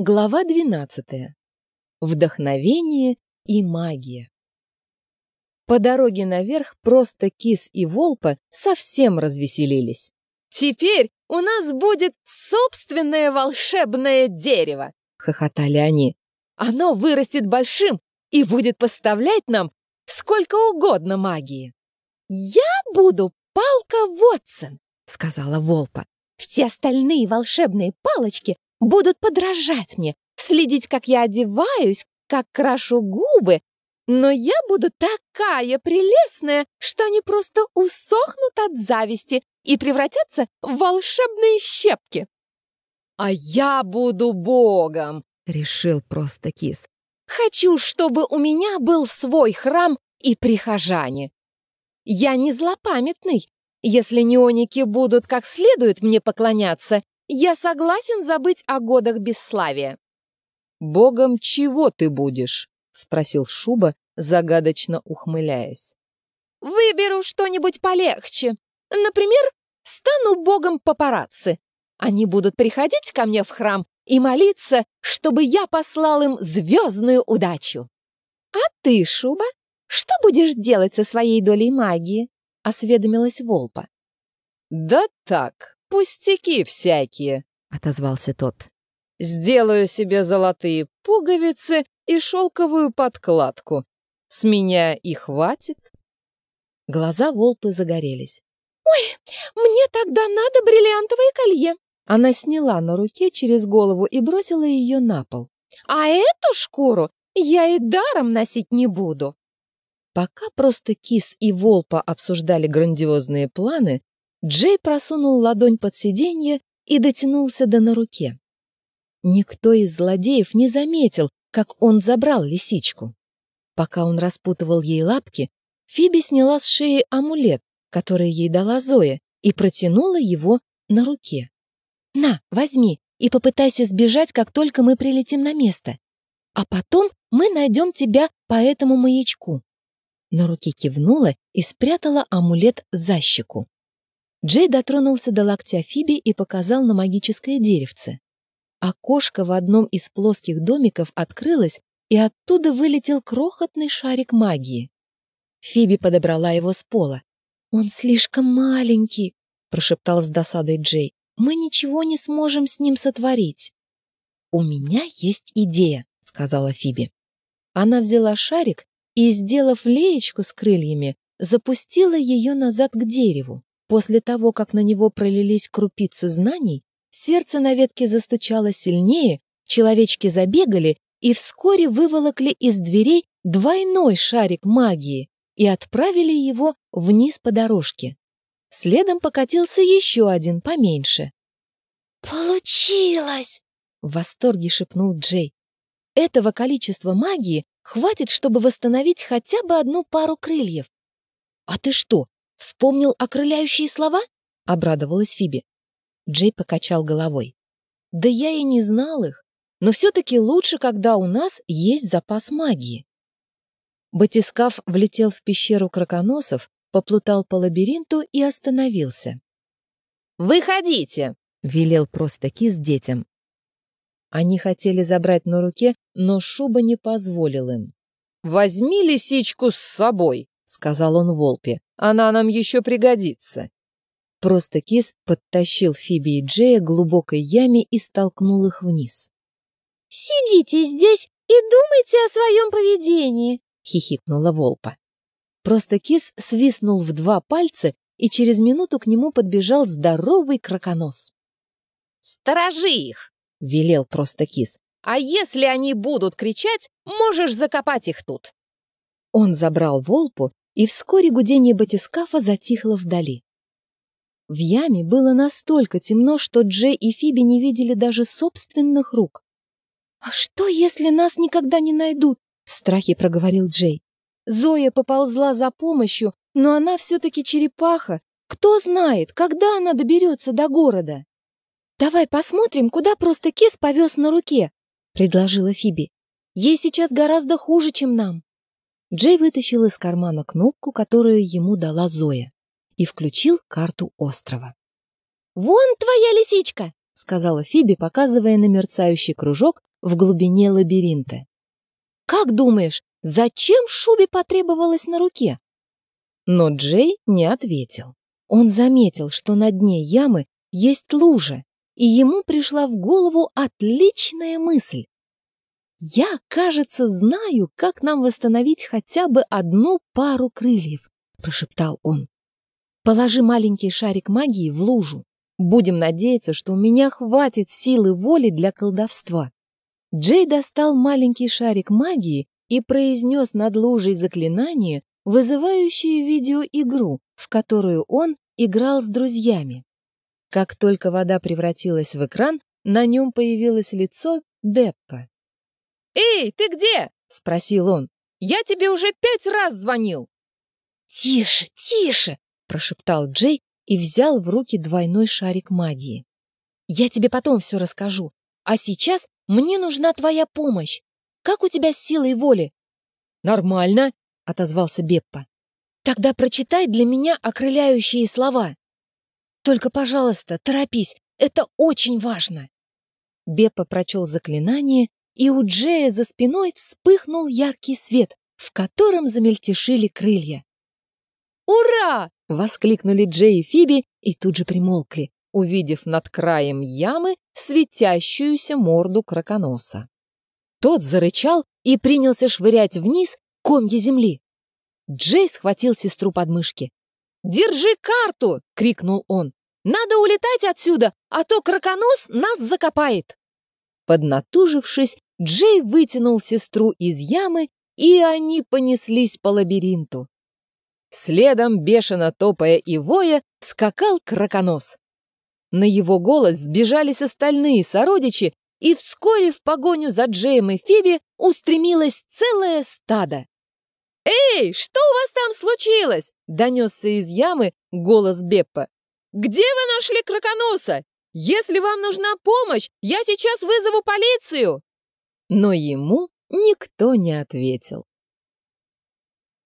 Глава 12. Вдохновение и магия. По дороге наверх просто кис и волпа совсем развеселились. «Теперь у нас будет собственное волшебное дерево!» — хохотали они. «Оно вырастет большим и будет поставлять нам сколько угодно магии!» «Я буду палка Вотсон!» — сказала волпа. «Все остальные волшебные палочки будут подражать мне, следить, как я одеваюсь, как крашу губы, но я буду такая прелестная, что они просто усохнут от зависти и превратятся в волшебные щепки. «А я буду богом!» — решил просто кис. «Хочу, чтобы у меня был свой храм и прихожане. Я не злопамятный. Если неоники будут как следует мне поклоняться, я согласен забыть о годах бесславия. «Богом чего ты будешь?» — спросил Шуба, загадочно ухмыляясь. «Выберу что-нибудь полегче. Например, стану богом папарацци. Они будут приходить ко мне в храм и молиться, чтобы я послал им звездную удачу. А ты, Шуба, что будешь делать со своей долей магии?» — осведомилась Волпа. «Да так, «Пустяки всякие», — отозвался тот. «Сделаю себе золотые пуговицы и шелковую подкладку. С меня и хватит». Глаза Волпы загорелись. «Ой, мне тогда надо бриллиантовое колье!» Она сняла на руке через голову и бросила ее на пол. «А эту шкуру я и даром носить не буду!» Пока просто Кис и Волпа обсуждали грандиозные планы, Джей просунул ладонь под сиденье и дотянулся до на руке. Никто из злодеев не заметил, как он забрал лисичку. Пока он распутывал ей лапки, Фиби сняла с шеи амулет, который ей дала Зоя, и протянула его на руке. «На, возьми и попытайся сбежать, как только мы прилетим на место. А потом мы найдем тебя по этому маячку». На руке кивнула и спрятала амулет за щеку. Джей дотронулся до локтя Фиби и показал на магическое деревце. Окошко в одном из плоских домиков открылось, и оттуда вылетел крохотный шарик магии. Фиби подобрала его с пола. «Он слишком маленький», — прошептал с досадой Джей. «Мы ничего не сможем с ним сотворить». «У меня есть идея», — сказала Фиби. Она взяла шарик и, сделав леечку с крыльями, запустила ее назад к дереву. После того, как на него пролились крупицы знаний, сердце на ветке застучало сильнее, человечки забегали и вскоре выволокли из дверей двойной шарик магии и отправили его вниз по дорожке. Следом покатился еще один поменьше. «Получилось!» — в восторге шепнул Джей. «Этого количества магии хватит, чтобы восстановить хотя бы одну пару крыльев». «А ты что, «Вспомнил окрыляющие слова?» — обрадовалась Фиби. Джей покачал головой. «Да я и не знал их, но все-таки лучше, когда у нас есть запас магии». Батискаф влетел в пещеру краконосов, поплутал по лабиринту и остановился. «Выходите!» — велел просто кис детям. Они хотели забрать на руке, но Шуба не позволил им. «Возьми лисичку с собой!» — сказал он Волпе. «Она нам еще пригодится». Просто кис подтащил Фиби и Джея к глубокой яме и столкнул их вниз. «Сидите здесь и думайте о своем поведении!» — хихикнула Волпа. Просто кис свистнул в два пальца, и через минуту к нему подбежал здоровый краконос. «Сторожи их!» — велел просто кис. «А если они будут кричать, можешь закопать их тут!» Он забрал Волпу и вскоре гудение батискафа затихло вдали. В яме было настолько темно, что Джей и Фиби не видели даже собственных рук. «А что, если нас никогда не найдут?» — в страхе проговорил Джей. «Зоя поползла за помощью, но она все-таки черепаха. Кто знает, когда она доберется до города?» «Давай посмотрим, куда просто кис повез на руке», — предложила Фиби. «Ей сейчас гораздо хуже, чем нам». Джей вытащил из кармана кнопку, которую ему дала Зоя, и включил карту острова. «Вон твоя лисичка!» — сказала Фиби, показывая на мерцающий кружок в глубине лабиринта. «Как думаешь, зачем Шубе потребовалось на руке?» Но Джей не ответил. Он заметил, что на дне ямы есть лужа, и ему пришла в голову отличная мысль. «Я, кажется, знаю, как нам восстановить хотя бы одну пару крыльев», — прошептал он. «Положи маленький шарик магии в лужу. Будем надеяться, что у меня хватит силы воли для колдовства». Джей достал маленький шарик магии и произнес над лужей заклинание, вызывающее видеоигру, в которую он играл с друзьями. Как только вода превратилась в экран, на нем появилось лицо Беппа. «Эй, ты где?» — спросил он. «Я тебе уже пять раз звонил!» «Тише, тише!» — прошептал Джей и взял в руки двойной шарик магии. «Я тебе потом все расскажу, а сейчас мне нужна твоя помощь. Как у тебя с силой воли?» «Нормально», — отозвался Беппа. «Тогда прочитай для меня окрыляющие слова». Только, пожалуйста, торопись, это очень важно. Беппа прочел заклинание, и у Джея за спиной вспыхнул яркий свет, в котором замельтешили крылья. «Ура!» — воскликнули Джей и Фиби и тут же примолкли, увидев над краем ямы светящуюся морду краконоса. Тот зарычал и принялся швырять вниз комья земли. Джей схватил сестру под мышки. «Держи карту!» — крикнул он. «Надо улетать отсюда, а то краконос нас закопает!» Поднатужившись, Джей вытянул сестру из ямы, и они понеслись по лабиринту. Следом, бешено топая и воя, скакал краконос. На его голос сбежались остальные сородичи, и вскоре в погоню за Джеем и Фиби устремилось целое стадо. «Эй, что у вас там случилось?» — донесся из ямы голос Беппа. «Где вы нашли краконоса? Если вам нужна помощь, я сейчас вызову полицию!» Но ему никто не ответил.